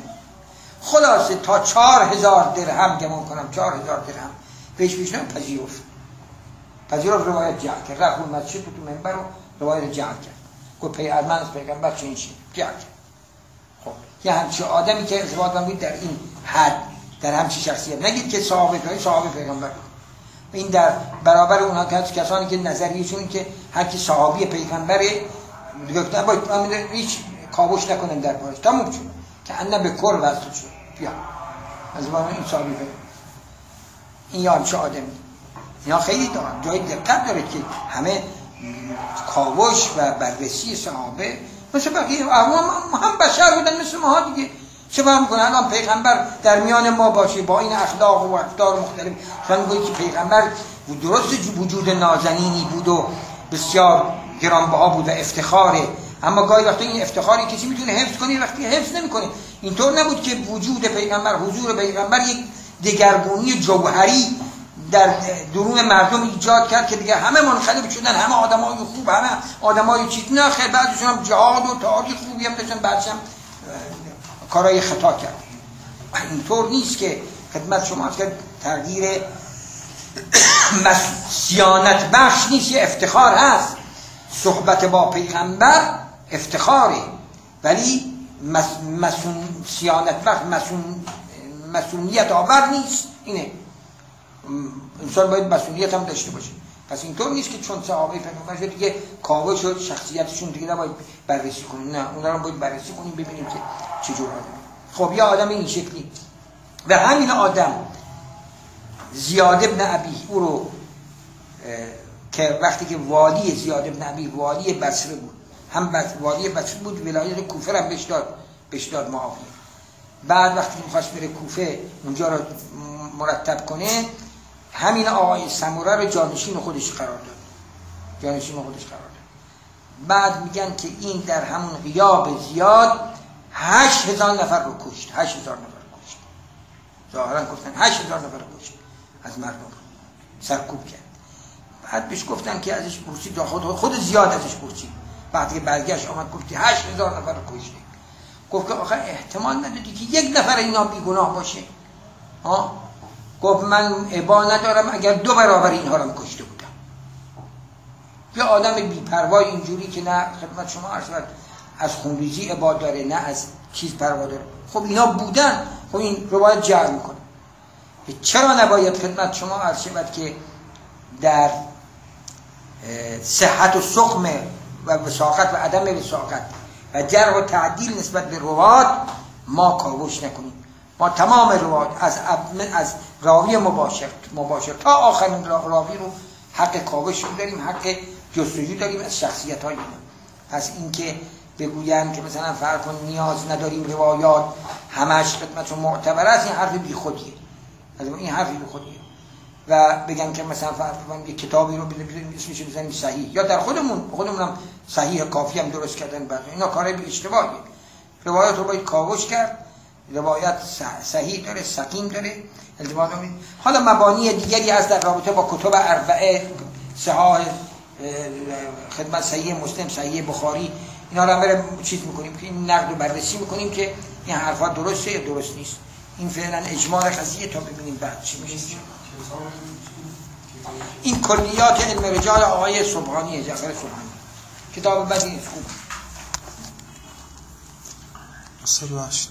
خلاصه تا چهار هزار درهم گمان کنم چهار هزار درهم پیش پیش نم پذیرفت. پذیرفت روایت جعل کرد. رفت اون مسجد تو منبر رو روایت جعل کرد. گفت پی ارمن از پیغمبر چه این شید جعل کرد. خب یه همچه آدمی که ارتباط من در این حد. در همچی شخصیت. نگید که صحابه پیغمبر صحابه پیغمبر. این در برابر اونها کسانی که نظریشون که هر کی صحابی پیغمبره گفتن باید هیچ کابوش نکنن در بارش تموم شد. که انه به کر وصل شد. بیا. از ما این صحابی این یا همچه آدمی اینا خیلی دارن جای دقت داره که همه کاوش و بررسی صحابه مثل بقیه. هم بشر بودن مثل ما دیگه. چه باید می‌کنه الان پیغمبر در میان ما باشه با این اخلاق و افتار مختلف. چون می‌گوید که پیغمبر درست وجود نازنینی بود و بسیار گرانبها بود و افتخاره. اما گاهی وقتا این افتخاری کسی می‌تونه حفظ کنه وقتی حفظ نمی‌کنه. اینطور نبود که وجود پیغمبر حضور پیغمبر یک دگرگونی جوهری در درون مردم ایجاد کرد که دیگه همه منقلب شدن همه آدمای خوب همه آدمای چیز. نه بعضیشون هم جهاد و تاریخ خوبی هم داشتن بعدش کارای خطا کرد. اینطور نیست که خدمت شما که تغییر سیانت بخش نیست یه افتخار هست. صحبت با پیغمبر افتخاره. ولی مسون سیانت بخش مسون مسئولیت آور نیست. اینه. انسان باید مسئولیت هم داشته باشه. پس اینطور نیست که چون صحابه پیغمبر شد دیگه کاوه شد شخصیتشون دیگه نباید بررسی کنیم. نه اون رو باید بررسی کنیم ببینیم که چجور آدم خب یه آدم این شکلی. و همین آدم زیاد ابن عبی او رو که وقتی که والی زیاد ابن عبی والی بصره بود هم والی بصره بود ولایت کوفه هم بشداد بشداد معاویه. بعد وقتی می‌خواست بره کوفه اونجا رو مرتب کنه همین آقای سموره رو جانشین خودش قرار داد. جانشین خودش قرار داد. بعد میگن که این در همون غیاب زیاد هشت هزار نفر رو کشت. هشت هزار نفر رو کشت. ظاهرا گفتن هشت هزار نفر رو کشت. از مردم سرکوب کرد. بعد بهش گفتن که ازش پرسید خود خود زیاد ازش پرسید. بعد که برگشت آمد گفتی هشت هزار نفر رو کشتی گفت که آخه احتمال ندادی که یک نفر اینا بیگناه باشه. ها؟ گفت من عبا ندارم اگر دو برابر اینها رو کشته بودم. یه آدم بیپروای اینجوری که نه خدمت شما عرض از خونریزی عبا داره نه از چیز پروا داره. خب اینا بودن خب این رو باید جر می‌کنه چرا نباید خدمت شما عرض شود که در صحت و سقم و وساقت و عدم وساقت و جرح و تعدیل نسبت به رواد ما کاوش نکنیم. ما تمام رواد از از راوی مباشر مباشر. تا آخرین راوی رو حق کاوش داریم حق جستجو داریم از شخصیت های پس اینکه بگویم که مثلا فرق نیاز نداریم روایات همش خدمت معتبر است این حرف بی خودیه. این حرف بی خودیه. و بگم که مثلا فرض یه کتابی رو بزنیم اسمش بزنیم صحیح. یا در خودمون خودمون هم صحیح کافی هم درست کردن بعد اینا کار به اشتباهی روایت رو باید کاوش کرد. روایت صحیح داره سقیم داره حالا مبانی دیگری از در رابطه با کتب اربعه صحاح خدمت صحیح مسلم صحیح بخاری اینا رو هم چیز می‌کنیم که این نقد و بررسی می‌کنیم که این حرفا درسته یا درست نیست. این فعلا اجمال قضیه تا ببینیم بعد چی میشه. این کلیات علم رجال آقای صبحانی جعفر صبحانی کتاب بدی خوب. 108